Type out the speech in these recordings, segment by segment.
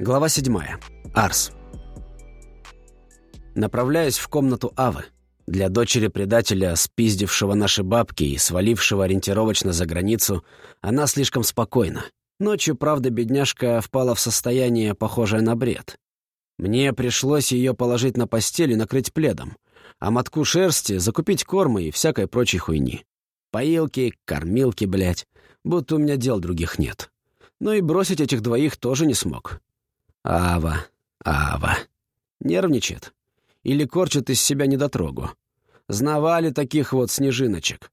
Глава 7. Арс. Направляюсь в комнату Авы. Для дочери предателя, спиздившего наши бабки и свалившего ориентировочно за границу, она слишком спокойна. Ночью, правда, бедняжка впала в состояние, похожее на бред. Мне пришлось ее положить на постель и накрыть пледом, а мотку шерсти закупить корма и всякой прочей хуйни. Поилки, кормилки, блядь, будто у меня дел других нет. Но и бросить этих двоих тоже не смог. Ава, Ава. Нервничает. Или корчит из себя недотрогу. Знавали таких вот снежиночек.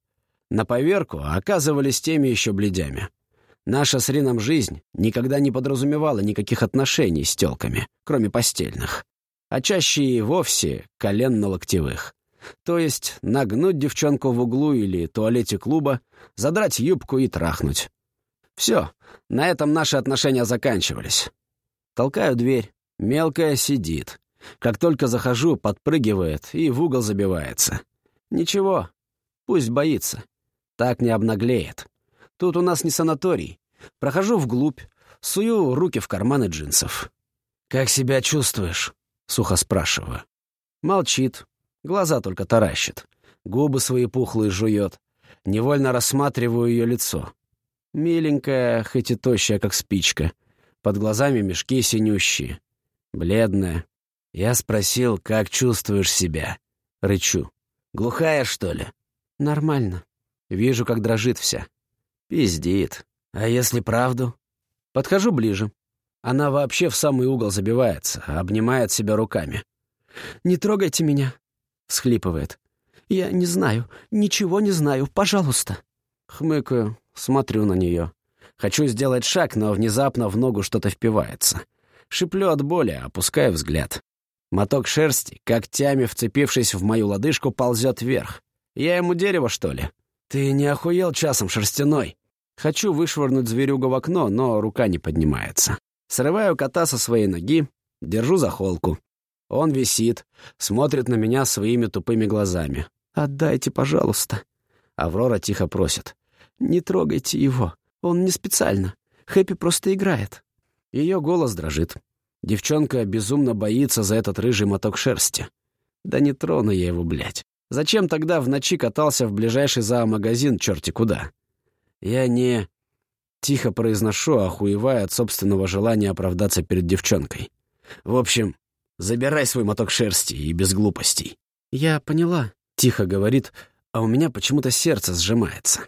На поверку оказывались теми еще бледями. Наша с Рином жизнь никогда не подразумевала никаких отношений с тёлками, кроме постельных. А чаще и вовсе коленно-локтевых. То есть нагнуть девчонку в углу или туалете клуба, задрать юбку и трахнуть. Все, на этом наши отношения заканчивались. Толкаю дверь. Мелкая сидит. Как только захожу, подпрыгивает и в угол забивается. Ничего, пусть боится. Так не обнаглеет. Тут у нас не санаторий. Прохожу вглубь, сую руки в карманы джинсов. «Как себя чувствуешь?» — сухо спрашиваю. Молчит, глаза только таращит, губы свои пухлые жует. Невольно рассматриваю ее лицо. Миленькая, хоть и тощая, как спичка. Под глазами мешки синющие. Бледная. Я спросил, как чувствуешь себя? Рычу. Глухая, что ли? Нормально. Вижу, как дрожит вся. Пиздит. А если правду? Подхожу ближе. Она вообще в самый угол забивается, обнимает себя руками. «Не трогайте меня», — всхлипывает. «Я не знаю, ничего не знаю, пожалуйста». Хмыкаю, смотрю на нее. Хочу сделать шаг, но внезапно в ногу что-то впивается. Шиплю от боли, опускаю взгляд. Моток шерсти, когтями вцепившись в мою лодыжку, ползет вверх. Я ему дерево, что ли? Ты не охуел часом шерстяной? Хочу вышвырнуть зверюгу в окно, но рука не поднимается. Срываю кота со своей ноги, держу за холку. Он висит, смотрит на меня своими тупыми глазами. «Отдайте, пожалуйста». Аврора тихо просит. «Не трогайте его. Он не специально. Хэппи просто играет». Ее голос дрожит. Девчонка безумно боится за этот рыжий моток шерсти. Да не трону я его, блядь. Зачем тогда в ночи катался в ближайший зоомагазин черти куда? Я не... Тихо произношу, охуевая от собственного желания оправдаться перед девчонкой. В общем, забирай свой моток шерсти и без глупостей. «Я поняла», — тихо говорит, а у меня почему-то сердце сжимается.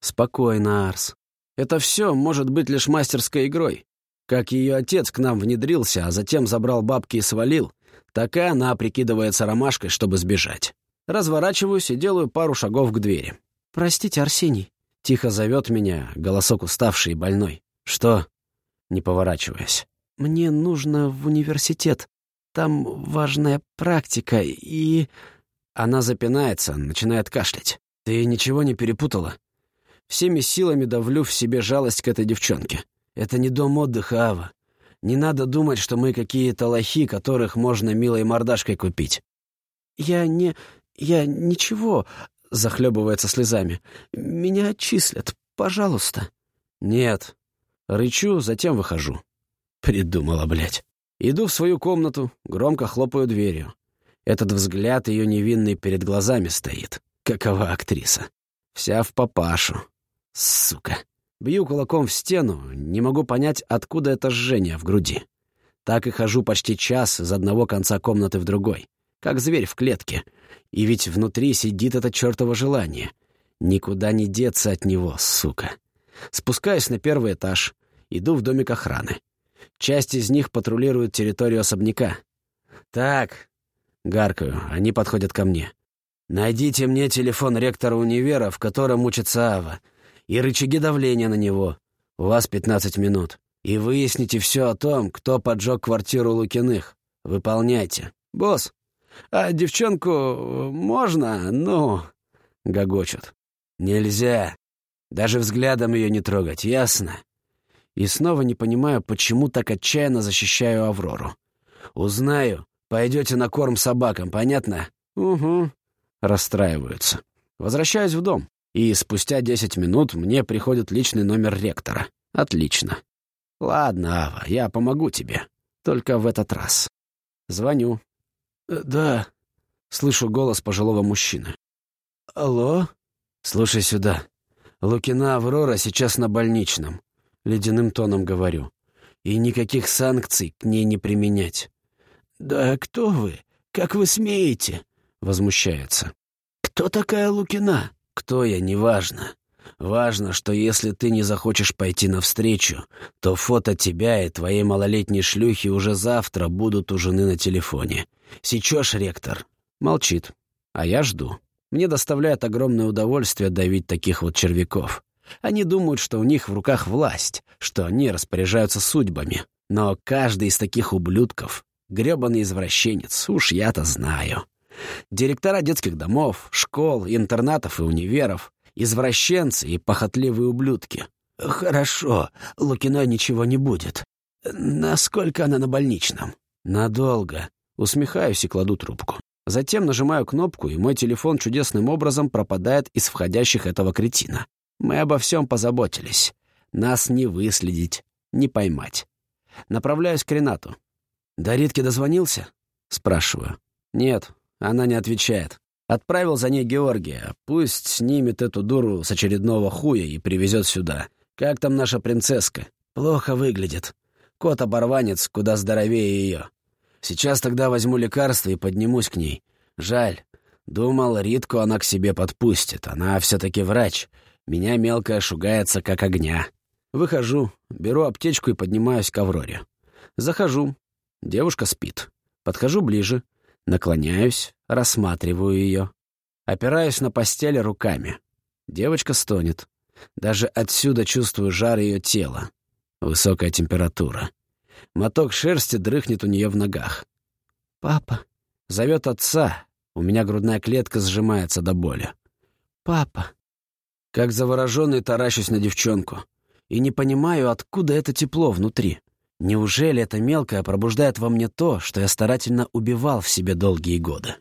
«Спокойно, Арс. Это все может быть лишь мастерской игрой. Как ее отец к нам внедрился, а затем забрал бабки и свалил, так и она прикидывается ромашкой, чтобы сбежать. Разворачиваюсь и делаю пару шагов к двери. «Простите, Арсений», — тихо зовет меня, голосок уставший и больной. «Что?» — не поворачиваясь. «Мне нужно в университет. Там важная практика и...» Она запинается, начинает кашлять. «Ты ничего не перепутала?» Всеми силами давлю в себе жалость к этой девчонке. Это не дом отдыха, Ава. Не надо думать, что мы какие-то лохи, которых можно милой мордашкой купить. Я не... я ничего, захлебывается слезами. Меня отчислят, пожалуйста. Нет. Рычу, затем выхожу. Придумала, блядь. Иду в свою комнату, громко хлопаю дверью. Этот взгляд ее невинный перед глазами стоит. Какова актриса. Вся в папашу. Сука. Бью кулаком в стену, не могу понять, откуда это жжение в груди. Так и хожу почти час из одного конца комнаты в другой, как зверь в клетке. И ведь внутри сидит это чертово желание. Никуда не деться от него, сука. Спускаюсь на первый этаж, иду в домик охраны. Часть из них патрулирует территорию особняка. «Так», — гаркаю, они подходят ко мне. «Найдите мне телефон ректора универа, в котором учится Ава и рычаги давления на него. У вас пятнадцать минут. И выясните все о том, кто поджег квартиру Лукиных. Выполняйте. Босс, а девчонку можно, ну...» — гогочут. «Нельзя. Даже взглядом ее не трогать, ясно?» И снова не понимаю, почему так отчаянно защищаю Аврору. «Узнаю. Пойдете на корм собакам, понятно?» «Угу». Расстраиваются. Возвращаюсь в дом. И спустя десять минут мне приходит личный номер ректора. Отлично. Ладно, Ава, я помогу тебе. Только в этот раз. Звоню. «Э, «Да», — слышу голос пожилого мужчины. «Алло?» «Слушай сюда. Лукина Аврора сейчас на больничном», — ледяным тоном говорю. «И никаких санкций к ней не применять». «Да кто вы? Как вы смеете?» — возмущается. «Кто такая Лукина?» «Кто я, неважно. Важно, что если ты не захочешь пойти навстречу, то фото тебя и твоей малолетней шлюхи уже завтра будут у жены на телефоне. Сечешь, ректор?» Молчит. А я жду. Мне доставляет огромное удовольствие давить таких вот червяков. Они думают, что у них в руках власть, что они распоряжаются судьбами. Но каждый из таких ублюдков — грёбаный извращенец, уж я-то знаю. Директора детских домов, школ, интернатов и универов, извращенцы и похотливые ублюдки. «Хорошо, Лукиной ничего не будет. Насколько она на больничном?» «Надолго». Усмехаюсь и кладу трубку. Затем нажимаю кнопку, и мой телефон чудесным образом пропадает из входящих этого кретина. Мы обо всем позаботились. Нас не выследить, не поймать. Направляюсь к Ренату. «До Ритки дозвонился?» Спрашиваю. «Нет, она не отвечает. Отправил за ней Георгия. Пусть снимет эту дуру с очередного хуя и привезет сюда. Как там наша принцесска? Плохо выглядит. Кот-оборванец куда здоровее ее. Сейчас тогда возьму лекарство и поднимусь к ней. Жаль. Думал, Ритку она к себе подпустит. Она все-таки врач. Меня мелкая шугается, как огня. Выхожу, беру аптечку и поднимаюсь к Авроре. Захожу. Девушка спит. Подхожу ближе. Наклоняюсь, рассматриваю ее. Опираюсь на постель руками. Девочка стонет. Даже отсюда чувствую жар ее тела. Высокая температура. Моток шерсти дрыхнет у нее в ногах. «Папа!» Зовет отца. У меня грудная клетка сжимается до боли. «Папа!» Как завороженный таращусь на девчонку. И не понимаю, откуда это тепло внутри. Неужели это мелкое пробуждает во мне то, что я старательно убивал в себе долгие годы?